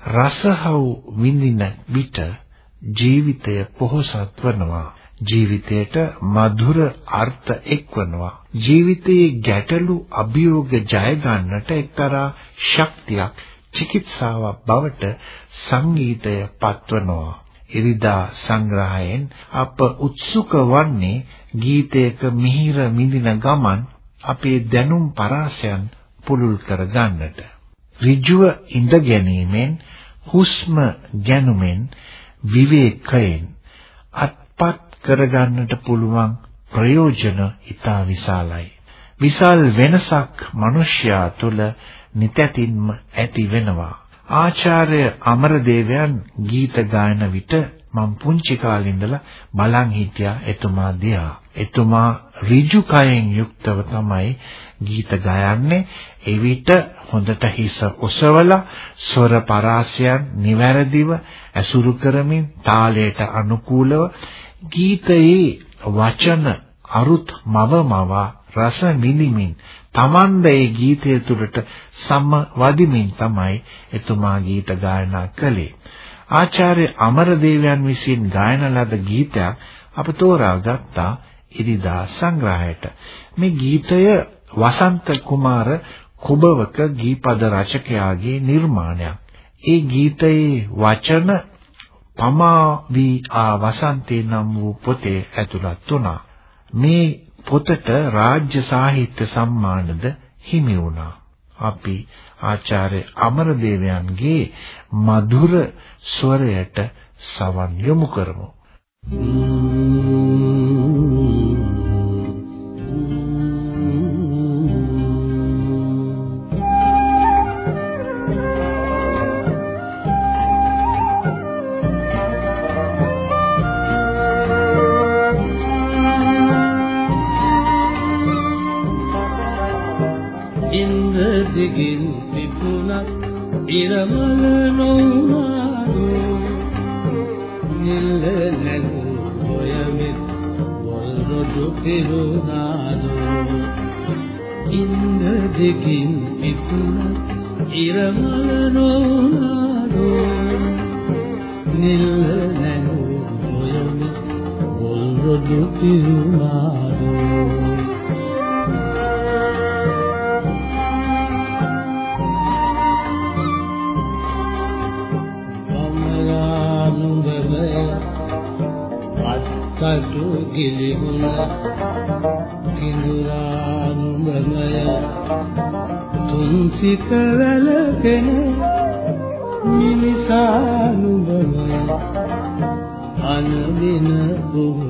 රසහව් විඳින විට ජීවිතය පොහොසත් වනවා ජීවිතයට මధుර අර්ථ එක්වනවා. ජීවිතයේ ගැටලු අභියෝග ජය ගන්නට එක්තරා ශක්තියක් චිකිත්සාවක් බවට සංගීතය පත්වනවා. ඉරිදා සංග්‍රහයෙන් අප උත්සුක වන්නේ ගීතයක මිහිර මිදින ගමන් අපේ දැනුම් පරාසයන් පුළුල් කර ගන්නට. ඍජුව ඉඳ ගැනීමෙන් හුස්ම ගැනුමෙන් විවේකයෙන් අත්පත් කරගන්නට පුළුවන් ප්‍රයෝජන ඉතා විශාලයි. විශාල වෙනසක් මිනිසයා තුළ නිතැතින්ම ඇති වෙනවා. ආචාර්ය අමරදේවයන් ගීත ගායන විට මම පුංචි කාලේ ඉඳලා බලන් හිටියා එතුමා දිහා. එතුමා ඍජු කයෙන් යුක්තව තමයි ගීත ගයන්නේ. එවිට හොඳට හිස ඔසවලා ස්වර පරාසයන් නිවැරදිව ඇසුරු කරමින් තාලයට අනුකූලව ගීතයේ වචන අරුත් මවමව රස විඳිමින් තමන්ද ඒ ගීතය තුළට සම්වදිමින් තමයි එතුමා ගීත ගායනා කළේ. ආචාර්ය අමරදේවයන් විසින් ගායන ලද ගීතයක් අප තෝරාගත්තා ඉරිදා සංග්‍රහයට. මේ ගීතය වසන්ත කුමාර කුබවක ගීපද රචකයාගේ නිර්මාණයක්. ඒ ගීතයේ වචන පමා වී ආ වසන්තේ නම් වූ පොතේ ඇතුළත් වුණා. මේ පොතට රාජ්‍ය සාහිත්‍ය සම්මානද හිමි වුණා. අපි ආචාර්ය අමරදේවයන්ගේ මధుර ස්වරයට සවන් යොමු කරමු. දුකි වුණාදෝ අත්තටු ගිලිහුණ කිඳුරානු බ්‍රමය තුන්සිත වැලකෙන මිනිසානු බ්‍රමය අනදින බොහෝ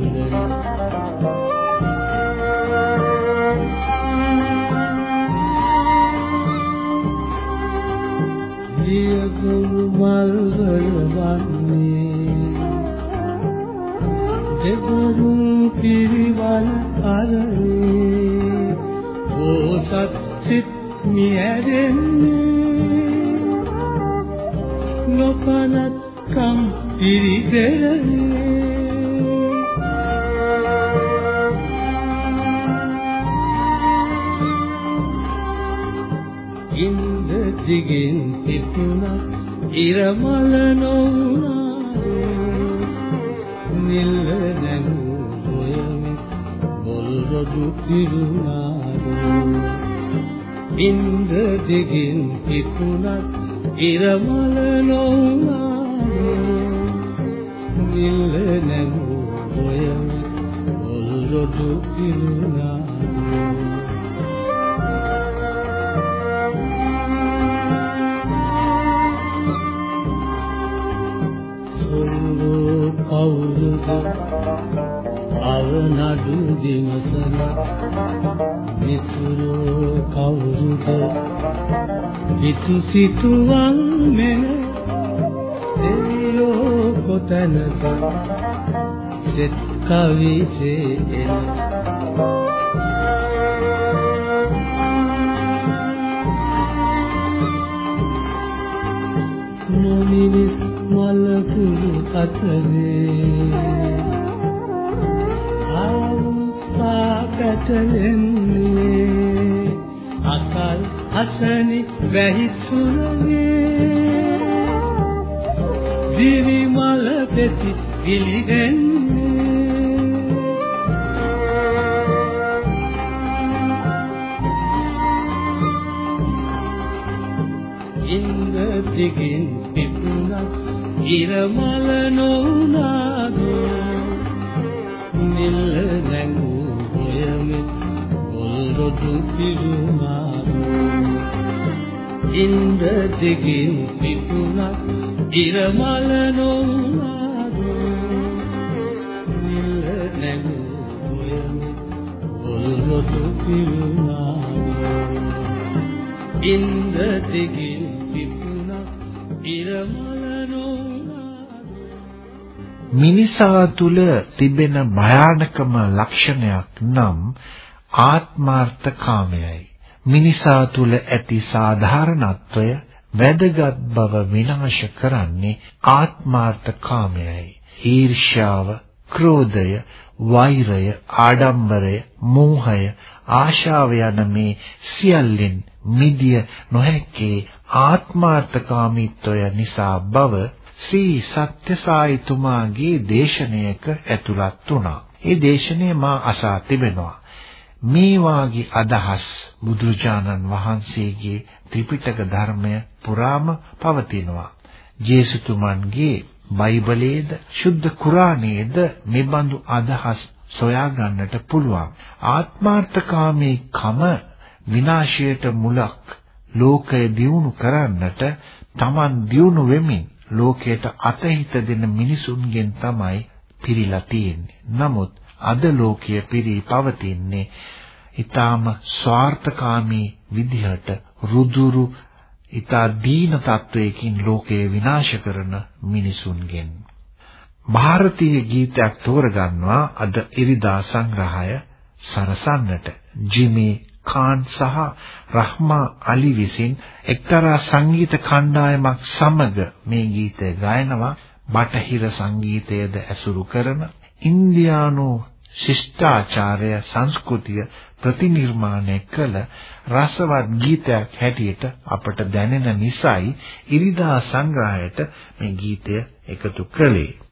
නොපනත්කම් පිරිදෙරනේ ඉන්ද දිගින් පිපුණා ඉරමල නොවුනා නිල්ල නැගූ ඔයමි බොල් රොඩු පිරුණා. ඉන්ද දිගින් පිපුණත් ඉරමල නොවුනාද නිල්ල නැගූ ඔය ඔල්රොඩු පිරුණාද කවුරුද හිතු සිතුවන් මෙන දෙවියෝ කොතැනක සෙත් කවිසේ එන නොමිනිස් මලකුළු අතරේ ආවා පැටලෙන්නේ අසනි වැහි සුරේ දිවි මල පෙති පිළිගන්නේ දිගින් පිපුණා ඉර මල නොඋනාදෝ නිල් නැඟූ හොයමෙ පොල්රොඩු පිරුණාදෝ ඉන්ද දිගින් පිපුණා ඉර මල මිනිසා තුල තිබෙන භයානකම ලක්ෂණයක් නම් ආත්මාර්ථකාමයයි. මිනිසා තුල ඇති සාධාරණත්වය වැදගත් බව විනාශ කරන්නේ ආත්මාර්ථකාමයයි. ඊර්ෂ්‍යාව, ක්‍රෝධය, වෛරය, ආඩම්බරය, මෝහය, ආශාව යන මේ සියල්ලෙන් මිදිය නොහැකේ ආත්මාර්ථකාමීත්වය නිසා බව ශ්‍රී සත්‍යසායිතුමාගේ දේශනයක ඇතුළත් වුණා. ඒ දේශනය මා අසා තිබෙනවා. මේ වාගේ අදහස් බුදුරජාණන් වහන්සේගේ ත්‍රිපිටක ධර්මය පුරාම පවතිනවා. ජේසුතුමන්ගේ බයිබලයේද සුද්ධ කුරානයේද මෙබඳු අදහස් සොයා ගන්නට පුළුවන්. ආත්මාර්ථකාමී කම විනාශයට මුලක් ලෝකය දියුණු කරන්නට Taman දියුණු වෙමින් ලෝකයට අතහිත දෙන මිනිසුන්ගෙන් තමයි පිරීලා තියෙන්නේ. නමුත් අද ලෝකයේ පිරී පවතින්නේ ඊටාම ස්වార్థකාමී විදිහට රුදුරු ඊටා දීන තත්වයකින් ලෝකය විනාශ කරන මිනිසුන්ගෙන්. ಭಾರತೀಯ ගීතයක් තෝරගන්නවා අද ඉරිදා සංග්‍රහය සරසන්නට. ජිමි ඛාන් සහ රහ්මා අලි විසින් එක්තරා සංගීත කණ්ඩායමක් සමග මේ ගීතය ගයනවා. බටහිර සංගීතයද ඇසුරු කරන ඉන්දියානු ශිෂ්ටාචාරය සංස්කෘතිය ප්‍රතිනිර්මාණය කළ රසවත් ගීතයක් හැටියට අපට දැනෙන නිසායි ඉරිදා සංග්‍රහයට මේ ගීතය එකතු කළේ.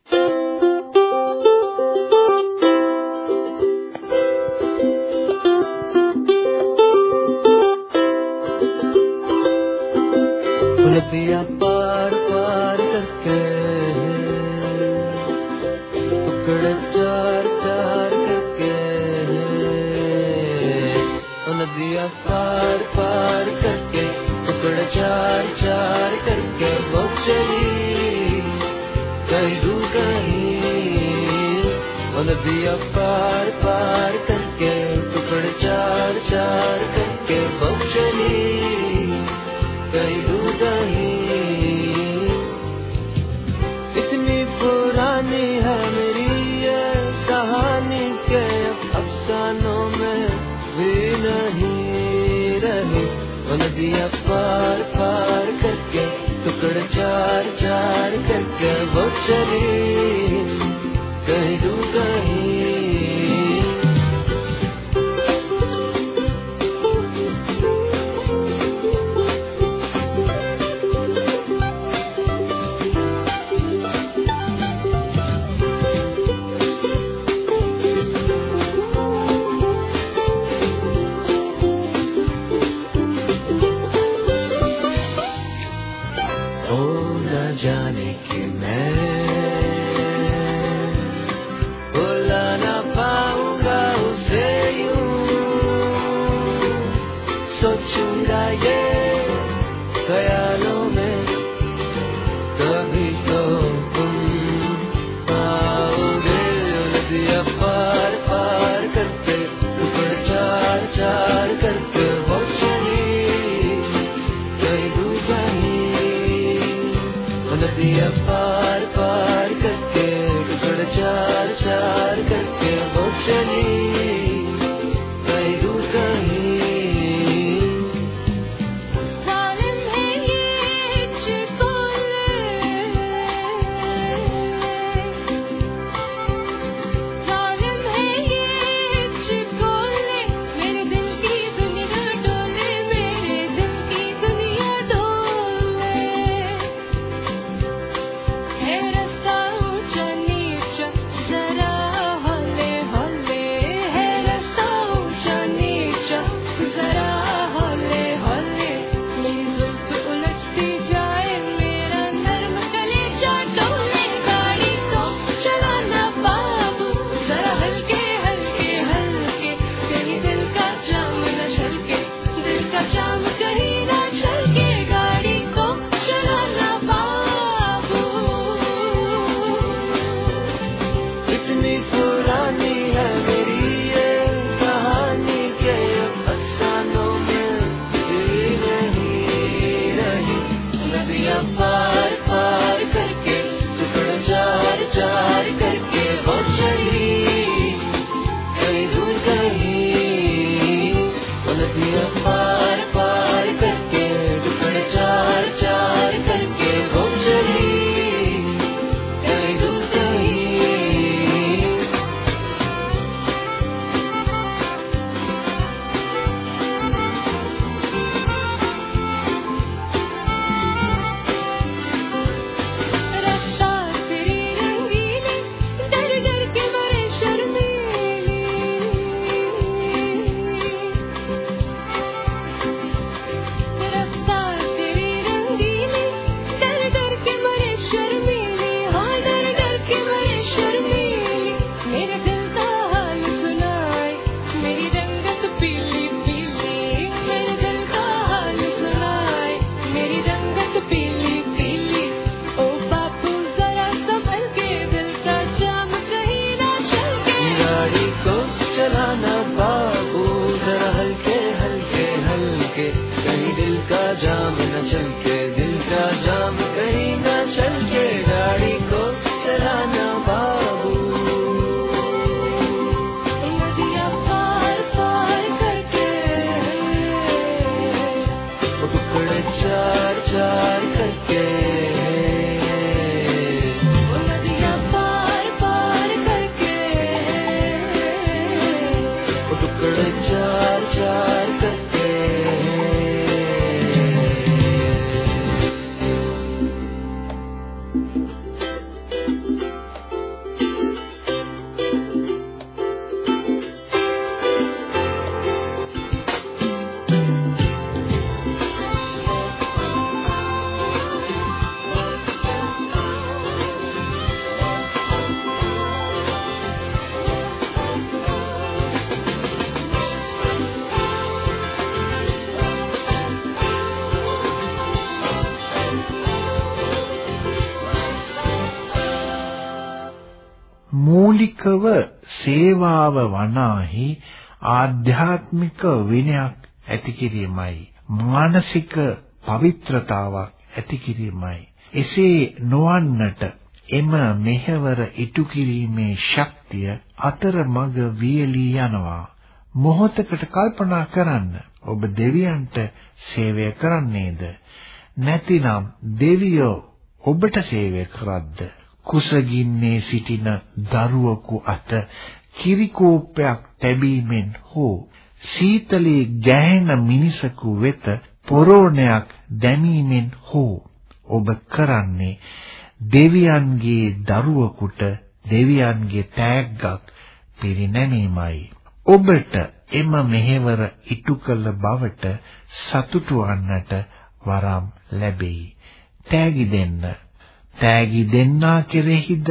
जाने कि मैं මූලිකව සේවාව වනාහි ආධ්‍යාත්මික විනයක් ඇති කිරීමයි. මානසික පවිත්‍රතාවක් ඇති කිරීමයි. එසේ නොවන්නට එම මෙහෙවර ඉටු කිරීමේ ශක්තිය අතරමඟ වියලී යනවා. මොහොතකට කල්පනා කරන්න ඔබ දෙවියන්ට සේවය කරන්නේද? නැතිනම් දෙවියෝ ඔබට සේවය කරද්ද? කුසගින්නේ සිටින දරුවෙකු අත කිරි කෝප්පයක් තැබීමෙන් හෝ සීතලේ ගැහෙන මිනිසකු වෙත පොරෝණයක් දැමීමෙන් හෝ ඔබ කරන්නේ දෙවියන්ගේ දරුවෙකුට දෙවියන්ගේ තෑග්ගක් පිරිනැමීමයි. ඔබට එම මෙහෙවර ඉටු කළ බවට සතුටු වන්නට වරම් ලැබෙයි. තෑගි දෙන්න. තෑගි දෙන්නා කෙරෙහිද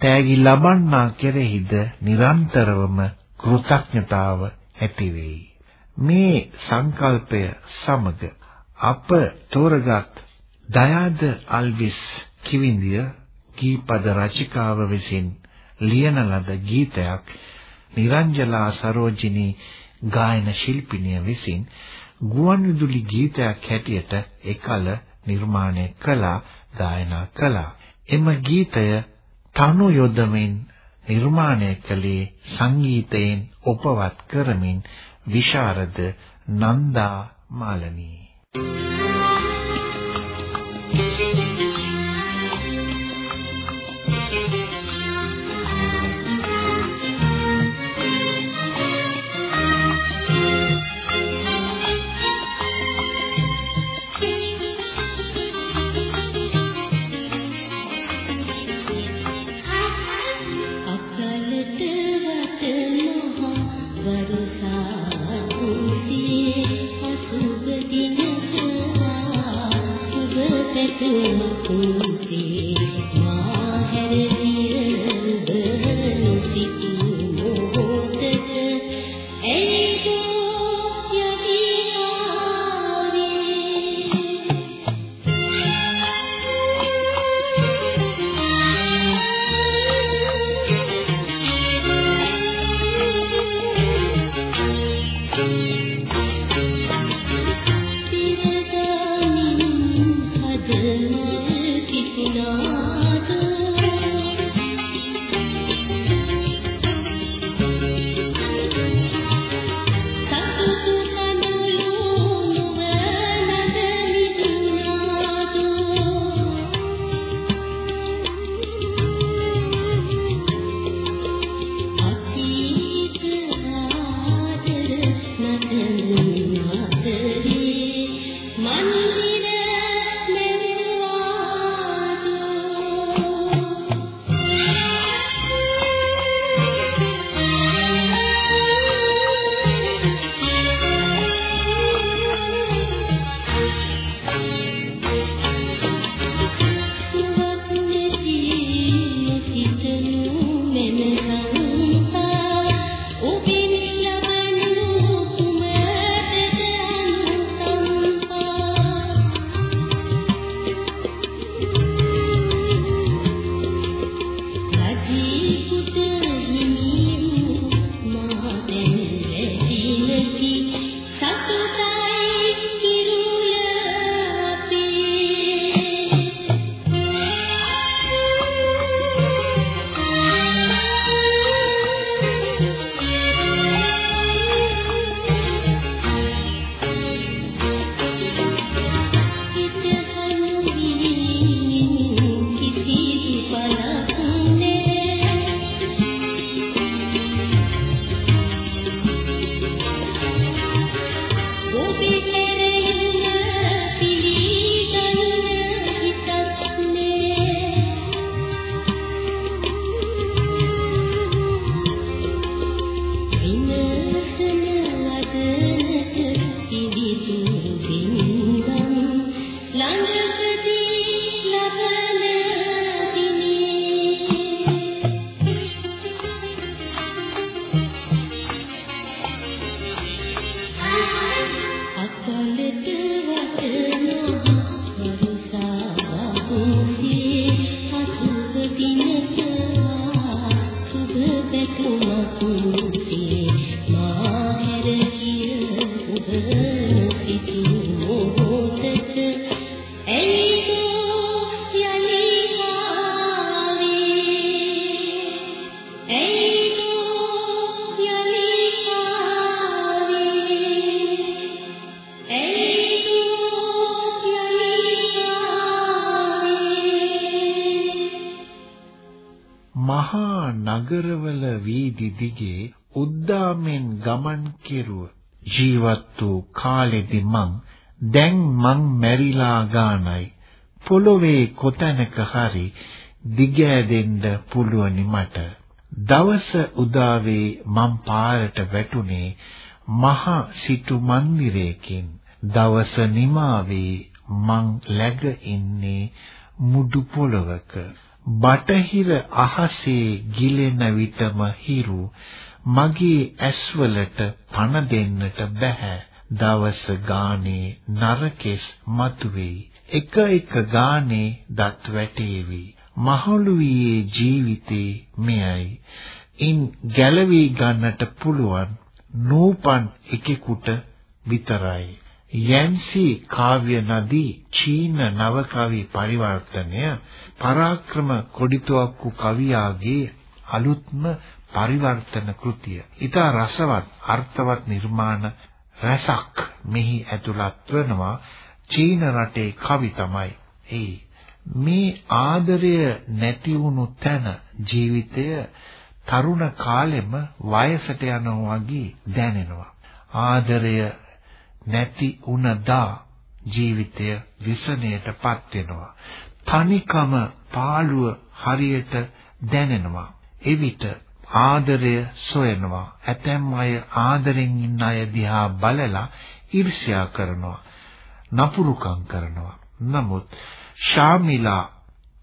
තෑගි ලබන්නා කෙරෙහිද නිරන්තරවම කෘතඥතාව ඇති වෙයි. මේ සංකල්පය සමග අප තෝරගත් දයාද අල්විස් කිවිඳිය ගීපද රචිකාව විසින් ලියන ලද ගීතයක් නිරංජලා සරෝජිනී ගායන ශිල්පිනිය විසින් ගුවන්විදුලි ගීතයක් හැටියට එකල නිර්මාණය කළා ගායනා කළා. එම ගීතය තනු යොදමින් නිර්මාණය කළේ සංගීතයෙන් උපවත් කරමින් විශාරද නන්දා මාලනී සිටු මහා නගරවල වීදි දිගේ උද්දාමෙන් ගමන් කෙරුව. ජීවත් වූ කාලෙදි මං දැන් මං මැරිලා ගානයි. පොළොවේ කොතැනක හරි දිගෑදෙන්න පුළුවනි මට. දවස උදාවේ මං පාරට වැටුනේ මහා සිටු මන්දිරයකින්. දවස නිමාවේ මං läග ඉන්නේ මුඩු පොළවක. බටහිර අහසේ ගිලෙන විටම හිරු මගේ ඇස්වලට පණ දෙන්නට බෑ දවස ගානේ නරකෙස් මතුවේයි එක එක ගානේ දත් වැටේවි. මහලුවේ ජීවිතේ මෙයයි. ඉන් ගැලවී ගන්නට පුළුවන් නූපන් එකෙකුට විතරයි. යැන්සි කාව්‍ය නදී චීන නවකවි පරිවර්තනය පරාක්‍රම කොඩිතුවක්කු කවියාගේ අලුත්ම පරිවර්තන කෘතිය. ඊටා රසවත් අර්ථවත් නිර්මාණ රසක් මෙහි ඇතුළත් වෙනවා චීන රටේ කවි තමයි. ඒ මේ ආදරය නැති වුණු තැන ජීවිතය තරුණ කාලෙම වයසට යනවා වගේ දැනෙනවා. ආදරය නැති වුණදා ජීවිතය විසණයටපත් වෙනවා. තනිකම පාළුව හරියට දැනෙනවා. එවිට ආදරය සොයනවා. ඇතැම් අය ආදරෙන් ඉන්න අය දිහා බලලා ඊර්ෂ්‍යා කරනවා. නපුරුකම් කරනවා. නමුත් ශාමිලා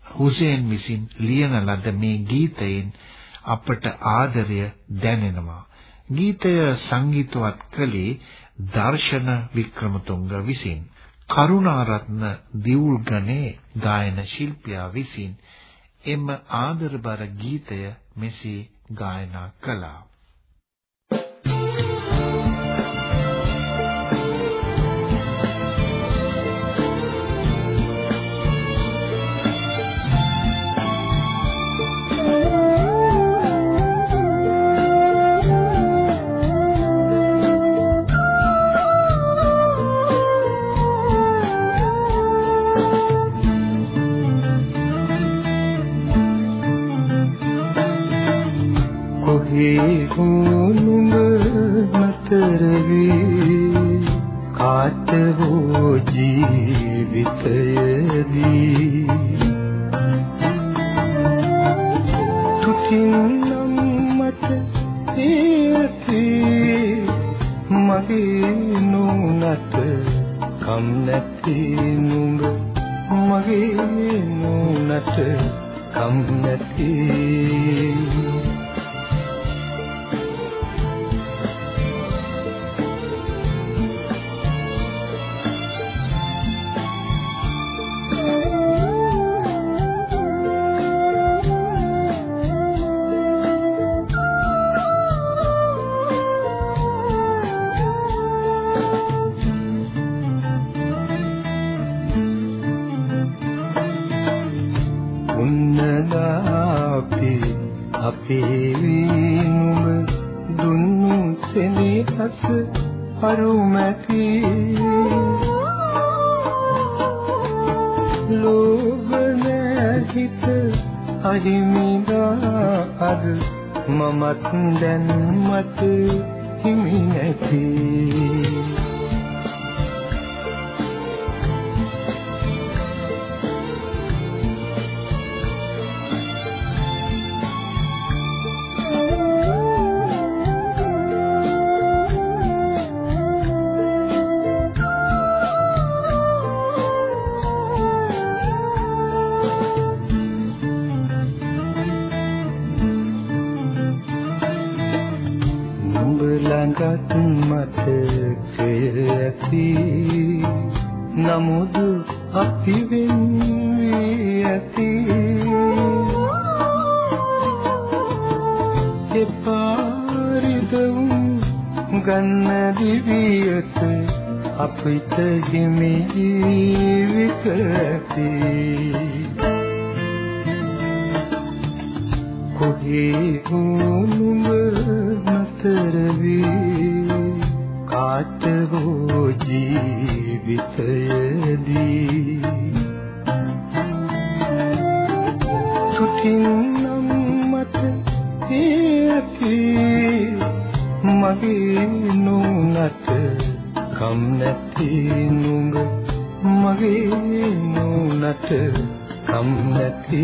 හුසේන් විසින් ලියන ලද මේ ගීතයෙන් අපට ආදරය දැනෙනවා. ගීතය සංගීතවත් කළේ දර්ශන වික්‍රමතුංග විසින් කරුණාරත්න දිවුල්ගනේ ගායන ශිල්පියා විසින් එම ආදරබර ගීතය මෙසේ ගායනා කළා. කොහේ නුඹ නතර වී කාට හෝ ජීවිතයේදී සුටින්නම් මට ඇති මගේ නුනට කම් නැති නුඹ මගේ නුනට කම් නැති